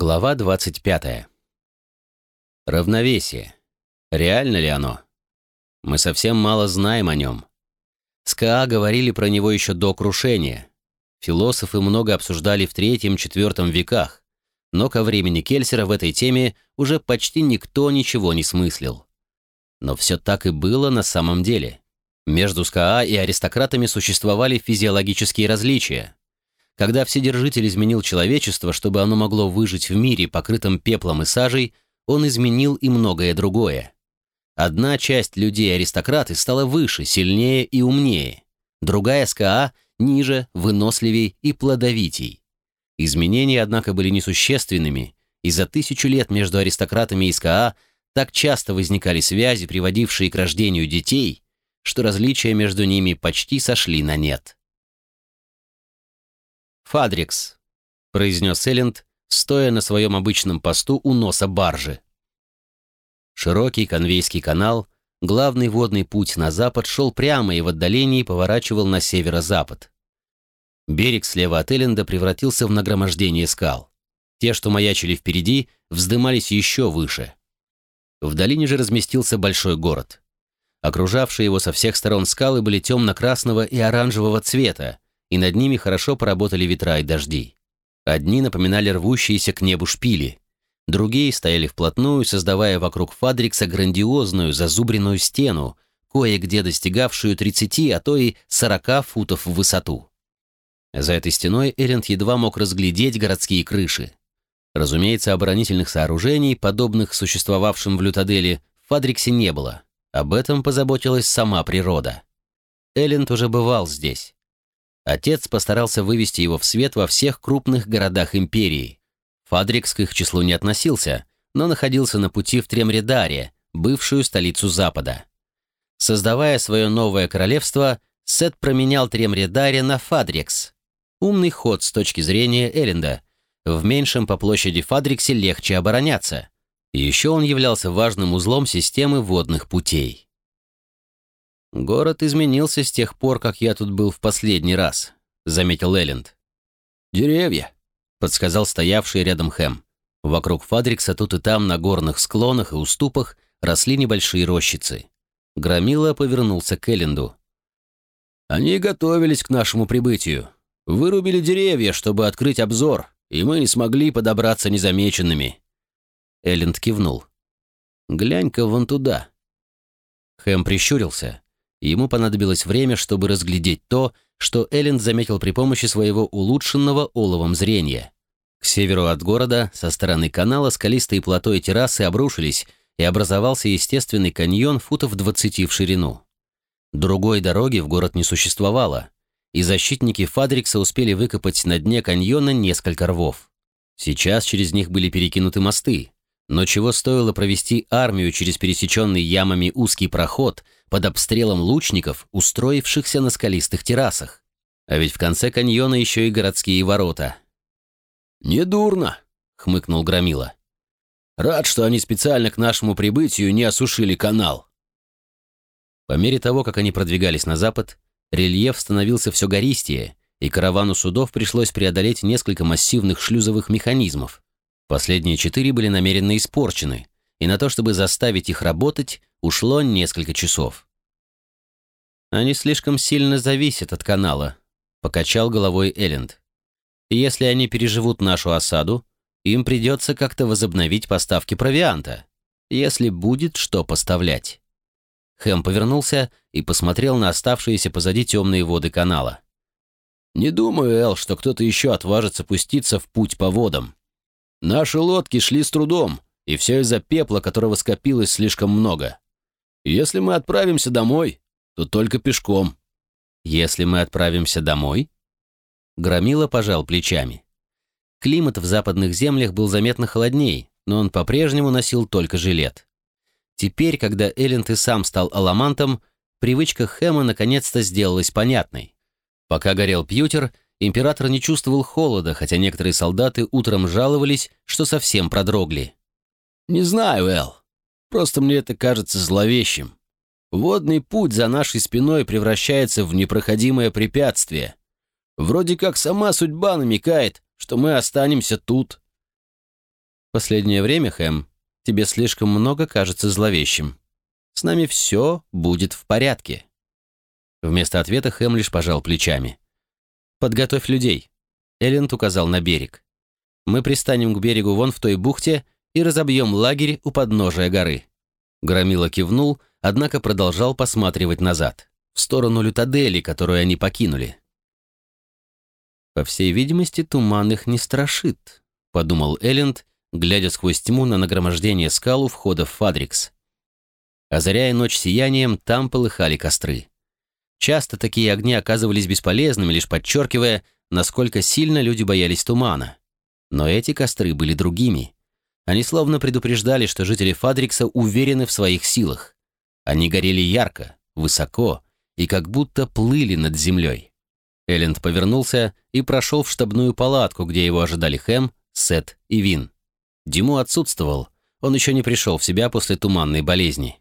Глава 25. Равновесие. Реально ли оно? Мы совсем мало знаем о нем. СКА говорили про него еще до крушения. Философы много обсуждали в третьем-четвертом веках, но ко времени Кельсера в этой теме уже почти никто ничего не смыслил. Но все так и было на самом деле. Между СКА и аристократами существовали физиологические различия – когда Вседержитель изменил человечество, чтобы оно могло выжить в мире, покрытом пеплом и сажей, он изменил и многое другое. Одна часть людей-аристократы стала выше, сильнее и умнее. Другая СКА ниже, выносливей и плодовитей. Изменения, однако, были несущественными, и за тысячу лет между аристократами и СКА так часто возникали связи, приводившие к рождению детей, что различия между ними почти сошли на нет. «Фадрикс», — произнес Элленд, стоя на своем обычном посту у носа баржи. Широкий конвейский канал, главный водный путь на запад, шел прямо и в отдалении поворачивал на северо-запад. Берег слева от Элленда превратился в нагромождение скал. Те, что маячили впереди, вздымались еще выше. В долине же разместился большой город. Окружавшие его со всех сторон скалы были темно-красного и оранжевого цвета, и над ними хорошо поработали ветра и дожди. Одни напоминали рвущиеся к небу шпили, другие стояли вплотную, создавая вокруг Фадрикса грандиозную зазубренную стену, кое-где достигавшую 30, а то и 40 футов в высоту. За этой стеной Эренд едва мог разглядеть городские крыши. Разумеется, оборонительных сооружений, подобных существовавшим в Лютаделе, в Фадриксе не было. Об этом позаботилась сама природа. Элленд уже бывал здесь. Отец постарался вывести его в свет во всех крупных городах империи. Фадрикс к их числу не относился, но находился на пути в Тремредаре, бывшую столицу Запада. Создавая свое новое королевство, Сет променял Тремредаре на Фадрикс. Умный ход с точки зрения Элленда. В меньшем по площади Фадриксе легче обороняться. Еще он являлся важным узлом системы водных путей. «Город изменился с тех пор, как я тут был в последний раз», — заметил Элленд. «Деревья», — подсказал стоявший рядом Хэм. Вокруг Фадрикса тут и там на горных склонах и уступах росли небольшие рощицы. Громила повернулся к Элленду. «Они готовились к нашему прибытию. Вырубили деревья, чтобы открыть обзор, и мы не смогли подобраться незамеченными». Элленд кивнул. «Глянь-ка вон туда». Хэм прищурился. Ему понадобилось время, чтобы разглядеть то, что Элленд заметил при помощи своего улучшенного оловом зрения. К северу от города, со стороны канала, скалистые плато и террасы обрушились, и образовался естественный каньон футов 20 в ширину. Другой дороги в город не существовало, и защитники Фадрикса успели выкопать на дне каньона несколько рвов. Сейчас через них были перекинуты мосты, но чего стоило провести армию через пересеченный ямами узкий проход – под обстрелом лучников, устроившихся на скалистых террасах. А ведь в конце каньона еще и городские ворота. «Недурно», — хмыкнул Громила. «Рад, что они специально к нашему прибытию не осушили канал». По мере того, как они продвигались на запад, рельеф становился все гористее, и каравану судов пришлось преодолеть несколько массивных шлюзовых механизмов. Последние четыре были намеренно испорчены, и на то, чтобы заставить их работать, ушло несколько часов. «Они слишком сильно зависят от канала», — покачал головой Элленд. «Если они переживут нашу осаду, им придется как-то возобновить поставки провианта, если будет что поставлять». Хэм повернулся и посмотрел на оставшиеся позади темные воды канала. «Не думаю, Эл, что кто-то еще отважится пуститься в путь по водам. Наши лодки шли с трудом, и все из-за пепла, которого скопилось слишком много. Если мы отправимся домой, то только пешком. Если мы отправимся домой? Громила пожал плечами. Климат в западных землях был заметно холодней, но он по-прежнему носил только жилет. Теперь, когда Элленд и сам стал аламантом, привычка Хэма наконец-то сделалась понятной. Пока горел пьютер, император не чувствовал холода, хотя некоторые солдаты утром жаловались, что совсем продрогли. «Не знаю, Эл. Просто мне это кажется зловещим. Водный путь за нашей спиной превращается в непроходимое препятствие. Вроде как сама судьба намекает, что мы останемся тут». Последнее время, Хэм, тебе слишком много кажется зловещим. С нами все будет в порядке». Вместо ответа Хэм лишь пожал плечами. «Подготовь людей», — Элленд указал на берег. «Мы пристанем к берегу вон в той бухте и разобьем лагерь у подножия горы». Громила кивнул, однако продолжал посматривать назад, в сторону Лютадели, которую они покинули. «По всей видимости, туман их не страшит», — подумал Элленд, глядя сквозь тьму на нагромождение скал у входа в Фадрикс. Озаряя ночь сиянием, там полыхали костры. Часто такие огни оказывались бесполезными, лишь подчеркивая, насколько сильно люди боялись тумана. Но эти костры были другими. Они словно предупреждали, что жители Фадрикса уверены в своих силах. Они горели ярко, высоко и как будто плыли над землей. Элленд повернулся и прошел в штабную палатку, где его ожидали Хэм, Сет и Вин. Диму отсутствовал, он еще не пришел в себя после туманной болезни.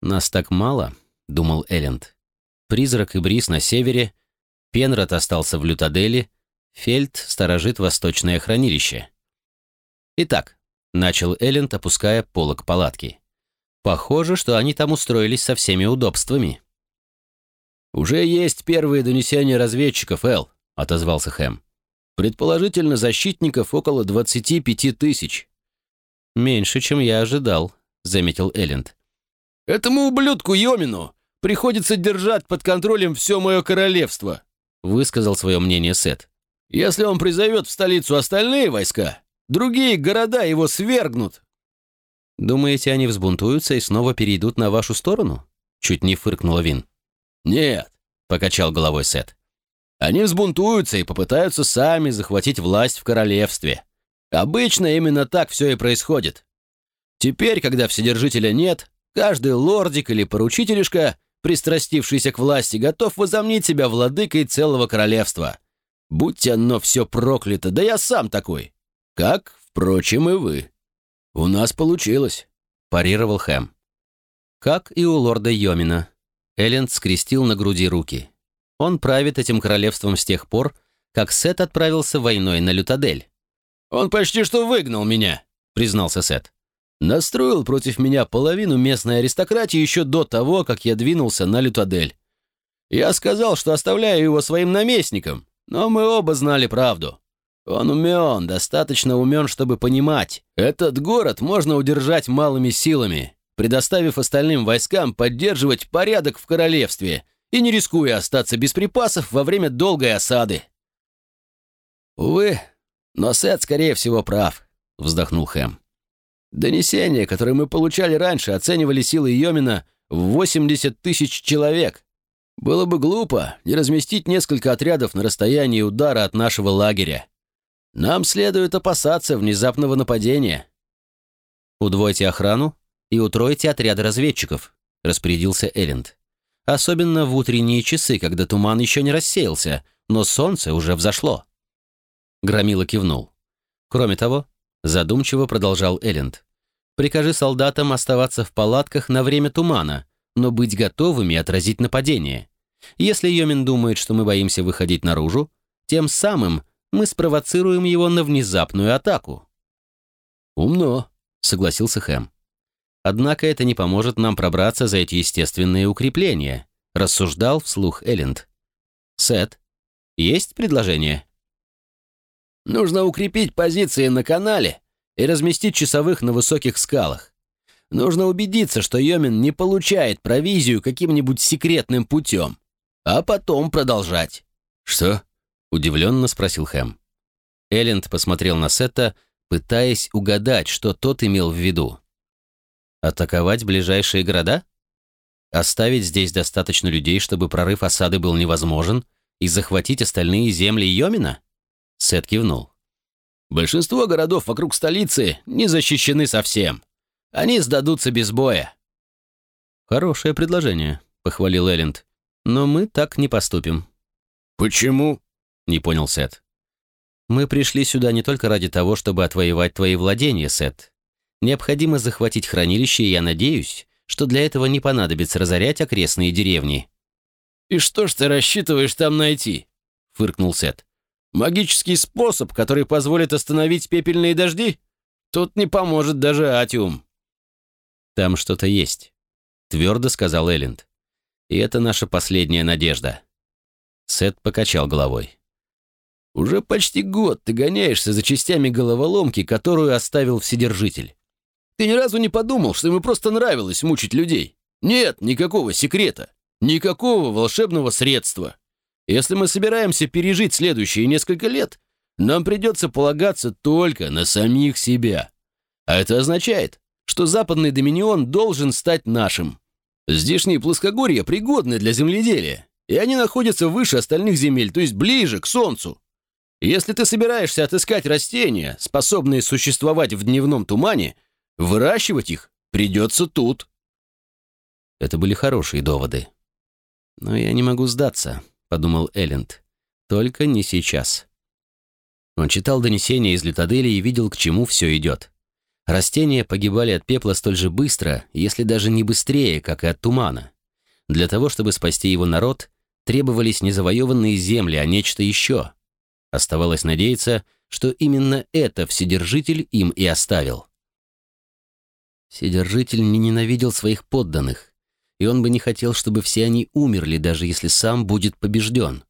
«Нас так мало», — думал Элленд. «Призрак и Брис на севере, Пенрод остался в Лютадели, Фельд сторожит восточное хранилище. Итак, начал Элленд, опуская полок палатки. Похоже, что они там устроились со всеми удобствами. «Уже есть первые донесения разведчиков, Эл», — отозвался Хэм. «Предположительно, защитников около 25 тысяч». «Меньше, чем я ожидал», — заметил Элленд. «Этому ублюдку Йомину приходится держать под контролем все мое королевство», — высказал свое мнение Сет. «Если он призовет в столицу остальные войска, Другие города его свергнут. Думаете, они взбунтуются и снова перейдут на вашу сторону? Чуть не фыркнула Вин. Нет, покачал головой Сет. Они взбунтуются и попытаются сами захватить власть в королевстве. Обычно именно так все и происходит. Теперь, когда Вседержителя нет, каждый лордик или поручителишка, пристрастившийся к власти, готов возомнить себя владыкой целого королевства. Будь оно все проклято, да я сам такой. Как, впрочем, и вы. У нас получилось, парировал Хэм. Как и у лорда Йомина. Элленд скрестил на груди руки. Он правит этим королевством с тех пор, как Сет отправился войной на Лютадель. «Он почти что выгнал меня», — признался Сет. «Настроил против меня половину местной аристократии еще до того, как я двинулся на Лютадель. Я сказал, что оставляю его своим наместником, но мы оба знали правду. Он умен, достаточно умен, чтобы понимать. Этот город можно удержать малыми силами, предоставив остальным войскам поддерживать порядок в королевстве и не рискуя остаться без припасов во время долгой осады. «Увы, но Сет, скорее всего, прав», — вздохнул Хэм. «Донесения, которые мы получали раньше, оценивали силы Йомина в 80 тысяч человек. Было бы глупо не разместить несколько отрядов на расстоянии удара от нашего лагеря. Нам следует опасаться внезапного нападения. Удвойте охрану и утройте отряды разведчиков, распорядился Элленд. Особенно в утренние часы, когда туман еще не рассеялся, но солнце уже взошло. Громила кивнул. Кроме того, задумчиво продолжал Элленд. Прикажи солдатам оставаться в палатках на время тумана, но быть готовыми отразить нападение. Если Йомин думает, что мы боимся выходить наружу, тем самым мы спровоцируем его на внезапную атаку». «Умно», — согласился Хэм. «Однако это не поможет нам пробраться за эти естественные укрепления», — рассуждал вслух Элленд. «Сет, есть предложение?» «Нужно укрепить позиции на канале и разместить часовых на высоких скалах. Нужно убедиться, что Йомин не получает провизию каким-нибудь секретным путем, а потом продолжать». «Что?» Удивленно спросил Хэм. Элленд посмотрел на Сета, пытаясь угадать, что тот имел в виду. «Атаковать ближайшие города? Оставить здесь достаточно людей, чтобы прорыв осады был невозможен, и захватить остальные земли Йомина?» Сет кивнул. «Большинство городов вокруг столицы не защищены совсем. Они сдадутся без боя». «Хорошее предложение», — похвалил Элленд. «Но мы так не поступим». «Почему?» Не понял Сет. Мы пришли сюда не только ради того, чтобы отвоевать твои владения, Сет. Необходимо захватить хранилище, и я надеюсь, что для этого не понадобится разорять окрестные деревни. «И что ж ты рассчитываешь там найти?» — фыркнул Сет. «Магический способ, который позволит остановить пепельные дожди?» Тут не поможет даже атиум». «Там что-то есть», — твердо сказал Элленд. «И это наша последняя надежда». Сет покачал головой. «Уже почти год ты гоняешься за частями головоломки, которую оставил Вседержитель. Ты ни разу не подумал, что ему просто нравилось мучить людей? Нет никакого секрета, никакого волшебного средства. Если мы собираемся пережить следующие несколько лет, нам придется полагаться только на самих себя. А это означает, что западный доминион должен стать нашим. Здешние плоскогорья пригодны для земледелия, и они находятся выше остальных земель, то есть ближе к Солнцу. Если ты собираешься отыскать растения, способные существовать в дневном тумане, выращивать их придется тут. Это были хорошие доводы. Но я не могу сдаться подумал Элленд. Только не сейчас. Он читал донесения из Лютадели и видел, к чему все идет. Растения погибали от пепла столь же быстро, если даже не быстрее, как и от тумана. Для того, чтобы спасти его народ, требовались не завоеванные земли, а нечто еще. Оставалось надеяться, что именно это Вседержитель им и оставил. Вседержитель не ненавидел своих подданных и он бы не хотел, чтобы все они умерли, даже если сам будет побежден.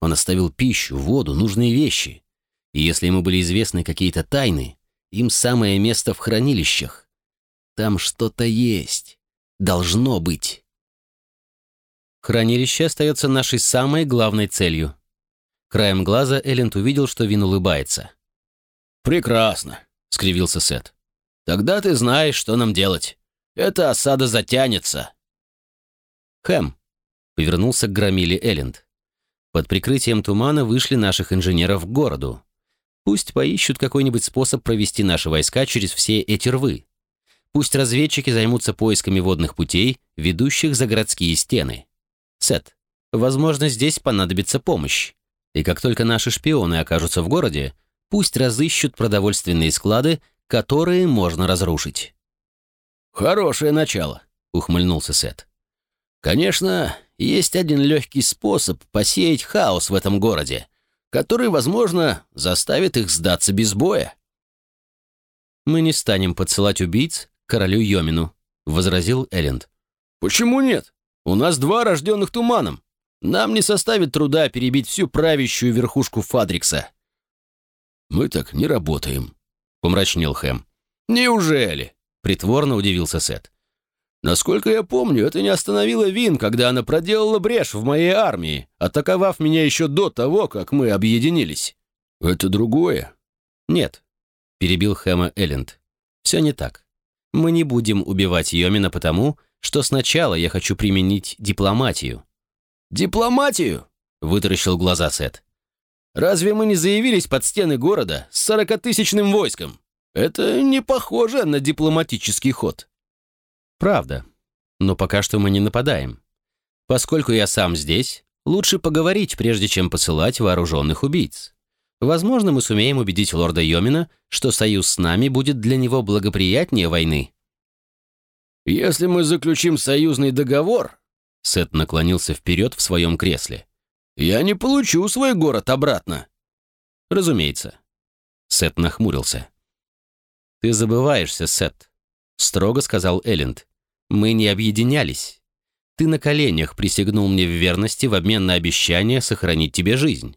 Он оставил пищу, воду, нужные вещи. И если ему были известны какие-то тайны, им самое место в хранилищах. Там что-то есть. Должно быть. Хранилище остается нашей самой главной целью. Краем глаза Элленд увидел, что Вин улыбается. «Прекрасно», — скривился Сет. «Тогда ты знаешь, что нам делать. Эта осада затянется». «Хэм», — повернулся к громиле Элленд. «Под прикрытием тумана вышли наших инженеров к городу. Пусть поищут какой-нибудь способ провести наши войска через все эти рвы. Пусть разведчики займутся поисками водных путей, ведущих за городские стены. Сет, возможно, здесь понадобится помощь. И как только наши шпионы окажутся в городе, пусть разыщут продовольственные склады, которые можно разрушить». «Хорошее начало», — ухмыльнулся Сет. Конечно, есть один легкий способ посеять хаос в этом городе, который, возможно, заставит их сдаться без боя. «Мы не станем подсылать убийц королю Йомину», — возразил Элленд. «Почему нет? У нас два рожденных туманом. Нам не составит труда перебить всю правящую верхушку Фадрикса». «Мы так не работаем», — помрачнел Хэм. «Неужели?» — притворно удивился Сет. Насколько я помню, это не остановило Вин, когда она проделала брешь в моей армии, атаковав меня еще до того, как мы объединились. Это другое. Нет, перебил Хэма Элленд. Все не так. Мы не будем убивать Йомина потому, что сначала я хочу применить дипломатию. Дипломатию? Вытаращил глаза Сет. Разве мы не заявились под стены города с сорокатысячным войском? Это не похоже на дипломатический ход. Правда. Но пока что мы не нападаем. Поскольку я сам здесь, лучше поговорить, прежде чем посылать вооруженных убийц. Возможно, мы сумеем убедить лорда Йомина, что союз с нами будет для него благоприятнее войны. «Если мы заключим союзный договор...» Сет наклонился вперед в своем кресле. «Я не получу свой город обратно». «Разумеется». Сет нахмурился. «Ты забываешься, Сет», — строго сказал Элленд. Мы не объединялись. Ты на коленях присягнул мне в верности в обмен на обещание сохранить тебе жизнь.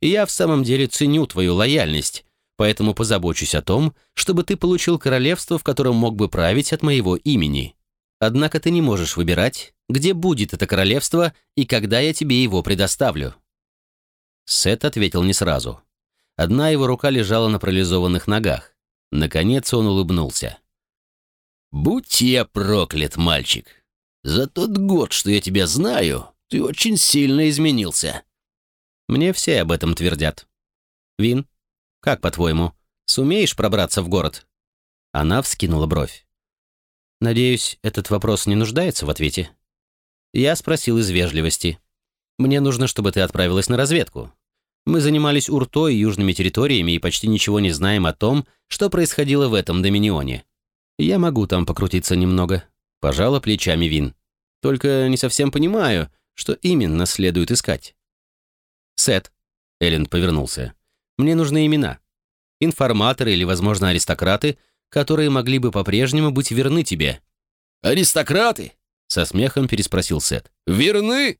И я в самом деле ценю твою лояльность, поэтому позабочусь о том, чтобы ты получил королевство, в котором мог бы править от моего имени. Однако ты не можешь выбирать, где будет это королевство и когда я тебе его предоставлю». Сет ответил не сразу. Одна его рука лежала на парализованных ногах. Наконец он улыбнулся. «Будь я проклят, мальчик! За тот год, что я тебя знаю, ты очень сильно изменился!» Мне все об этом твердят. «Вин, как по-твоему, сумеешь пробраться в город?» Она вскинула бровь. «Надеюсь, этот вопрос не нуждается в ответе?» Я спросил из вежливости. «Мне нужно, чтобы ты отправилась на разведку. Мы занимались Уртой и южными территориями и почти ничего не знаем о том, что происходило в этом доминионе. «Я могу там покрутиться немного», — пожала плечами Вин. «Только не совсем понимаю, что именно следует искать». «Сет», — Эллен повернулся, — «мне нужны имена. Информаторы или, возможно, аристократы, которые могли бы по-прежнему быть верны тебе». «Аристократы?» — со смехом переспросил Сет. «Верны?»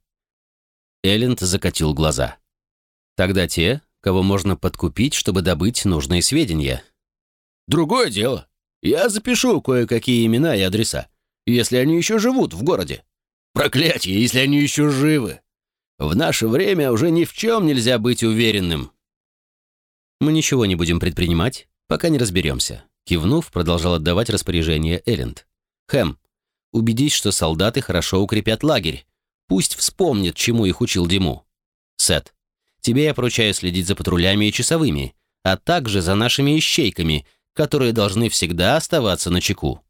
Элленд закатил глаза. «Тогда те, кого можно подкупить, чтобы добыть нужные сведения». «Другое дело. Я запишу кое-какие имена и адреса, если они еще живут в городе. Проклятие, если они еще живы. В наше время уже ни в чем нельзя быть уверенным». «Мы ничего не будем предпринимать, пока не разберемся», кивнув, продолжал отдавать распоряжение Элленд. «Хэм, убедись, что солдаты хорошо укрепят лагерь. Пусть вспомнят, чему их учил Диму. Сет, тебе я поручаю следить за патрулями и часовыми, а также за нашими ищейками, которые должны всегда оставаться на чеку.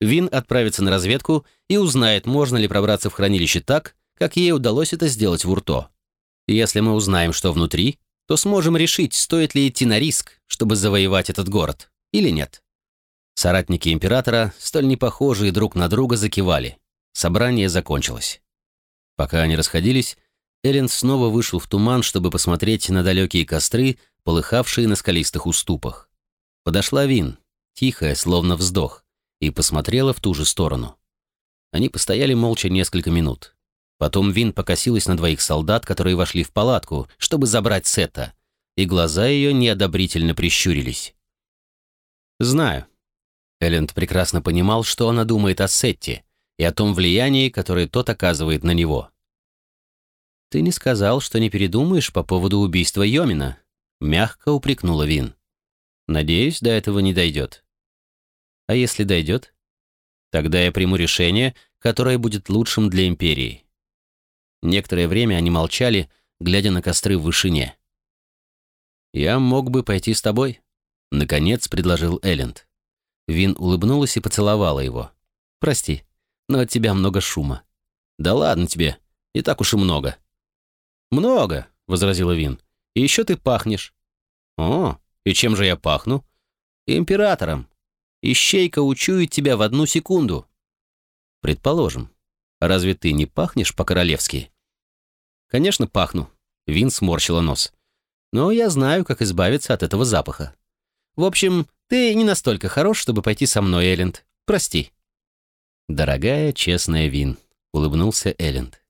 Вин отправится на разведку и узнает, можно ли пробраться в хранилище так, как ей удалось это сделать в Урто. Если мы узнаем, что внутри, то сможем решить, стоит ли идти на риск, чтобы завоевать этот город, или нет. Соратники императора, столь непохожие друг на друга, закивали. Собрание закончилось. Пока они расходились, Эллен снова вышел в туман, чтобы посмотреть на далекие костры, полыхавшие на скалистых уступах. Подошла Вин, тихая, словно вздох, и посмотрела в ту же сторону. Они постояли молча несколько минут. Потом Вин покосилась на двоих солдат, которые вошли в палатку, чтобы забрать Сета, и глаза ее неодобрительно прищурились. «Знаю». Элленд прекрасно понимал, что она думает о Сетте и о том влиянии, которое тот оказывает на него. «Ты не сказал, что не передумаешь по поводу убийства Йомина?» — мягко упрекнула Вин. Надеюсь, до этого не дойдет. А если дойдет? Тогда я приму решение, которое будет лучшим для Империи. Некоторое время они молчали, глядя на костры в вышине. «Я мог бы пойти с тобой», — наконец предложил Элленд. Вин улыбнулась и поцеловала его. «Прости, но от тебя много шума». «Да ладно тебе, не так уж и много». «Много», — возразила Вин. «И еще ты пахнешь». «О, и чем же я пахну? Императором. Ищейка учует тебя в одну секунду. Предположим. Разве ты не пахнешь по-королевски? Конечно, пахну. Вин сморщила нос. Но я знаю, как избавиться от этого запаха. В общем, ты не настолько хорош, чтобы пойти со мной, Элленд. Прости. Дорогая, честная Вин, улыбнулся Элленд.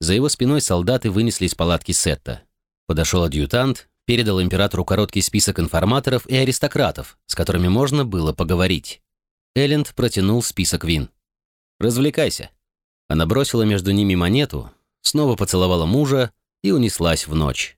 За его спиной солдаты вынесли из палатки Сетта. Подошел адъютант, передал императору короткий список информаторов и аристократов, с которыми можно было поговорить. Элленд протянул список вин. «Развлекайся». Она бросила между ними монету, снова поцеловала мужа и унеслась в ночь.